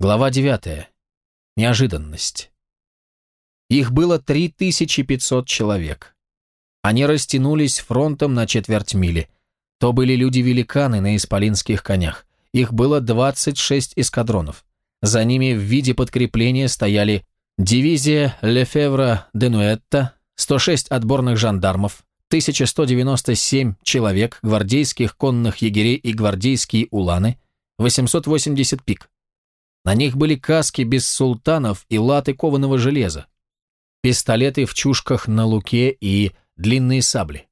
Глава 9. Неожиданность. Их было 3500 человек. Они растянулись фронтом на четверть мили. То были люди-великаны на исполинских конях. Их было 26 эскадронов. За ними в виде подкрепления стояли дивизия Лефевра де Нуэтта, 106 отборных жандармов, 1197 человек, гвардейских конных егерей и гвардейские уланы, 880 пик. На них были каски без султанов и латы кованого железа, пистолеты в чушках на луке и длинные сабли.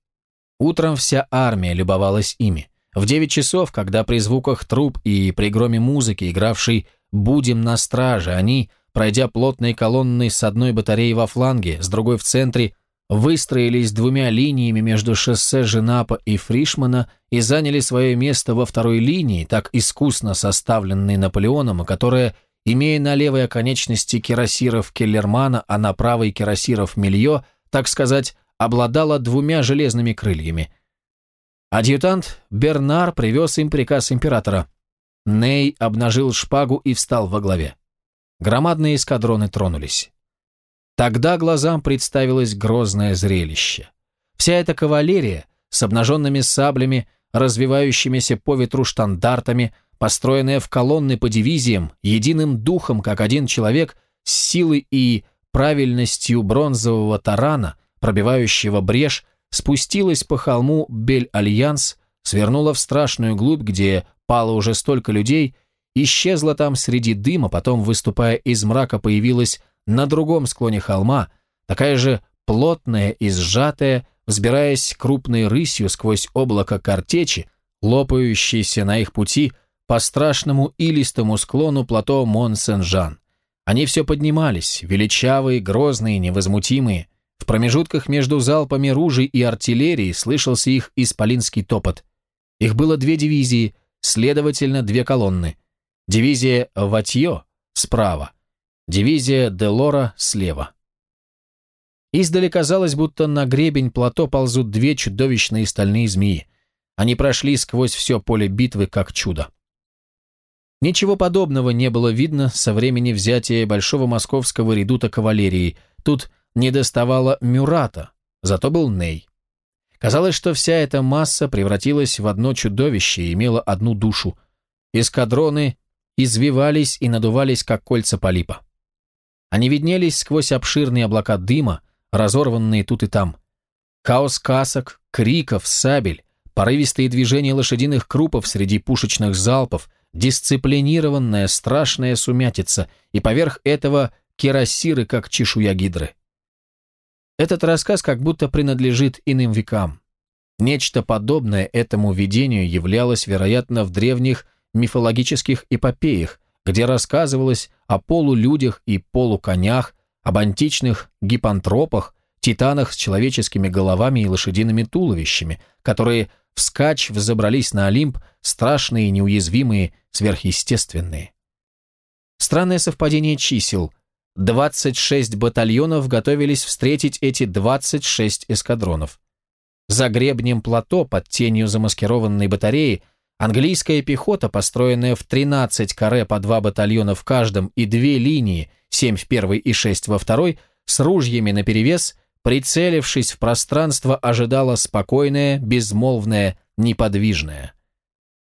Утром вся армия любовалась ими. В девять часов, когда при звуках труб и при громе музыки, игравшей «Будем на страже», они, пройдя плотной колонной с одной батареей во фланге, с другой в центре, выстроились двумя линиями между шоссе Женапа и Фришмана и заняли свое место во второй линии, так искусно составленной Наполеоном, которая, имея на левой оконечности кирасиров Келлермана, а на правой кирасиров Мильо, так сказать, обладала двумя железными крыльями. Адъютант Бернар привез им приказ императора. Ней обнажил шпагу и встал во главе. Громадные эскадроны тронулись. Тогда глазам представилось грозное зрелище. Вся эта кавалерия с обнаженными саблями, развивающимися по ветру штандартами, построенная в колонны по дивизиям, единым духом, как один человек, с силой и правильностью бронзового тарана, пробивающего брешь, спустилась по холму Бель-Альянс, свернула в страшную глубь, где пало уже столько людей, исчезла там среди дыма, потом, выступая из мрака, появилась на другом склоне холма, такая же плотная и сжатая, взбираясь крупной рысью сквозь облако картечи, лопающейся на их пути по страшному илистому склону плато Мон-Сен-Жан. Они все поднимались, величавые, грозные, невозмутимые. В промежутках между залпами ружей и артиллерии слышался их исполинский топот. Их было две дивизии, следовательно, две колонны. Дивизия Ватье справа, дивизия Делора слева. Издали казалось, будто на гребень плато ползут две чудовищные стальные змеи. Они прошли сквозь все поле битвы, как чудо. Ничего подобного не было видно со времени взятия Большого Московского редута кавалерии. Тут не доставало Мюрата, зато был Ней. Казалось, что вся эта масса превратилась в одно чудовище и имела одну душу. Эскадроны извивались и надувались, как кольца полипа. Они виднелись сквозь обширные облака дыма, разорванные тут и там. Хаос касок, криков, сабель, порывистые движения лошадиных крупов среди пушечных залпов, дисциплинированная страшная сумятица, и поверх этого кирасиры, как чешуя гидры. Этот рассказ как будто принадлежит иным векам. Нечто подобное этому видению являлось, вероятно, в древних мифологических эпопеях, где рассказывалось о полулюдях и полуконях, об античных гипантропах, титанах с человеческими головами и лошадиными туловищами, которые вскачь взобрались на Олимп, страшные, неуязвимые, сверхъестественные. Странное совпадение чисел. 26 батальонов готовились встретить эти 26 эскадронов. За гребнем плато, под тенью замаскированной батареи, Английская пехота, построенная в 13 каре по два батальона в каждом и две линии, 7 в первой и 6 во второй, с ружьями наперевес, прицелившись в пространство, ожидала спокойная, безмолвная, неподвижная.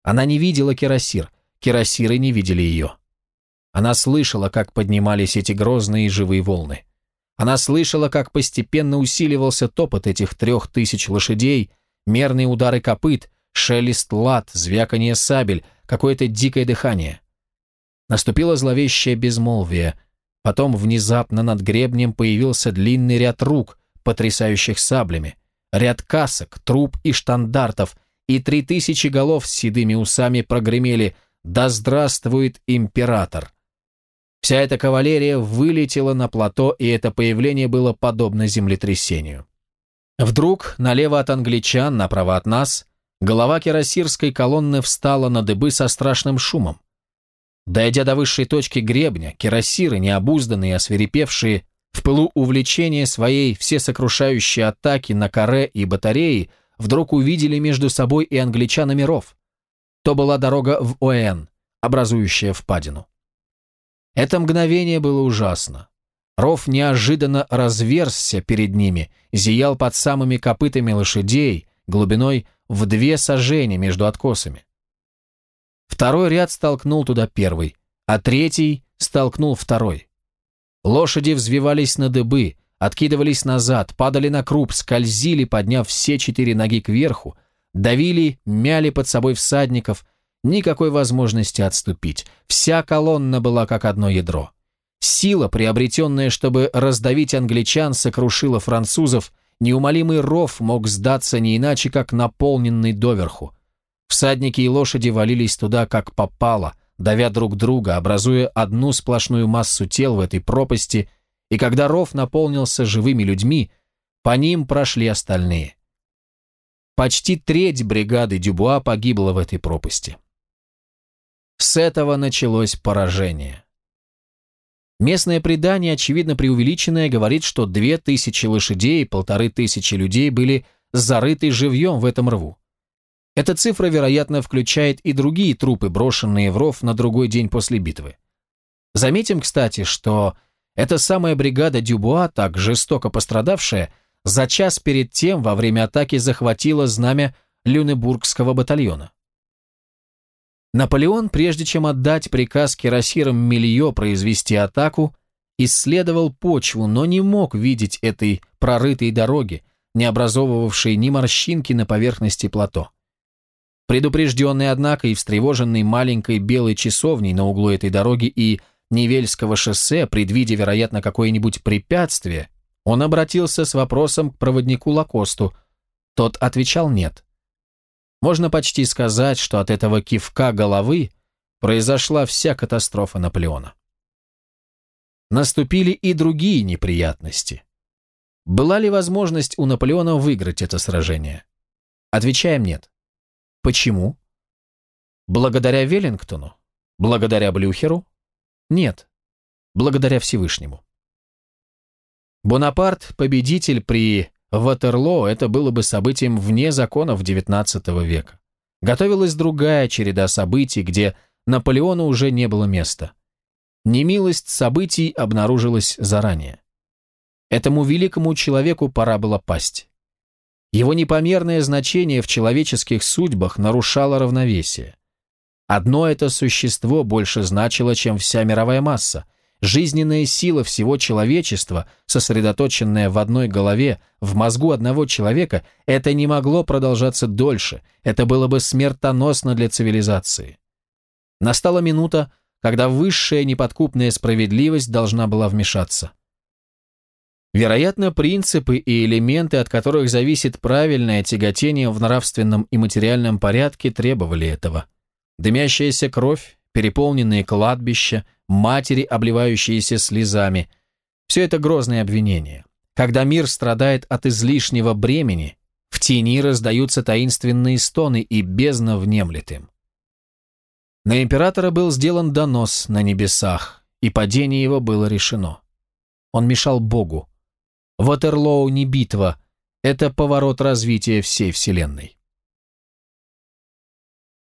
Она не видела кирасир, кирасиры не видели ее. Она слышала, как поднимались эти грозные живые волны. Она слышала, как постепенно усиливался топот этих трех тысяч лошадей, мерные удары копыт, шелест лад, звяканье сабель, какое-то дикое дыхание. Наступило зловещее безмолвие. Потом внезапно над гребнем появился длинный ряд рук, потрясающих саблями, ряд касок, труб и штандартов, и три тысячи голов с седыми усами прогремели «Да здравствует император!». Вся эта кавалерия вылетела на плато, и это появление было подобно землетрясению. Вдруг, налево от англичан, направо от нас, Голова кирасирской колонны встала на дыбы со страшным шумом. Дойдя до высшей точки гребня, кирасиры, необузданные и осверепевшие, в пылу увлечения своей всесокрушающей атаки на каре и батареи, вдруг увидели между собой и англичанами ров. То была дорога в Оэн, образующая впадину. Это мгновение было ужасно. Ров неожиданно разверзся перед ними, зиял под самыми копытами лошадей, глубиной в две сажени между откосами. Второй ряд столкнул туда первый, а третий столкнул второй. Лошади взвивались на дыбы, откидывались назад, падали на круп, скользили, подняв все четыре ноги кверху, давили, мяли под собой всадников, никакой возможности отступить. Вся колонна была как одно ядро. Сила, приобретенная, чтобы раздавить англичан, сокрушила французов, неумолимый ров мог сдаться не иначе, как наполненный доверху. Всадники и лошади валились туда, как попало, давя друг друга, образуя одну сплошную массу тел в этой пропасти, и когда ров наполнился живыми людьми, по ним прошли остальные. Почти треть бригады Дюбуа погибла в этой пропасти. С этого началось поражение. Местное предание, очевидно преувеличенное, говорит, что две тысячи лошадей и полторы тысячи людей были зарыты живьем в этом рву. Эта цифра, вероятно, включает и другие трупы, брошенные в ров на другой день после битвы. Заметим, кстати, что эта самая бригада Дюбуа, так жестоко пострадавшая, за час перед тем во время атаки захватила знамя Люнебургского батальона. Наполеон, прежде чем отдать приказ кирасирам Мильо произвести атаку, исследовал почву, но не мог видеть этой прорытой дороги, не образовывавшей ни морщинки на поверхности плато. Предупрежденный, однако, и встревоженный маленькой белой часовней на углу этой дороги и Невельского шоссе, предвидя, вероятно, какое-нибудь препятствие, он обратился с вопросом к проводнику Лакосту. Тот отвечал «нет». Можно почти сказать, что от этого кивка головы произошла вся катастрофа Наполеона. Наступили и другие неприятности. Была ли возможность у Наполеона выиграть это сражение? Отвечаем «нет». Почему? Благодаря Веллингтону? Благодаря Блюхеру? Нет. Благодаря Всевышнему. Бонапарт, победитель при Ватерлоо, это было бы событием вне законов XIX века. Готовилась другая череда событий, где Наполеону уже не было места. Немилость событий обнаружилась заранее. Этому великому человеку пора было пасть. Его непомерное значение в человеческих судьбах нарушало равновесие. Одно это существо больше значило, чем вся мировая масса. Жизненная сила всего человечества, сосредоточенная в одной голове, в мозгу одного человека, это не могло продолжаться дольше, это было бы смертоносно для цивилизации. Настала минута, когда высшая неподкупная справедливость должна была вмешаться. Вероятно, принципы и элементы, от которых зависит правильное тяготение в нравственном и материальном порядке, требовали этого. Дымящаяся кровь, переполненные кладбища, матери, обливающиеся слезами – все это грозные обвинения. Когда мир страдает от излишнего бремени, в тени раздаются таинственные стоны, и бездна внемлет им. На императора был сделан донос на небесах, и падение его было решено. Он мешал Богу, Ватерлоу не битва, это поворот развития всей Вселенной.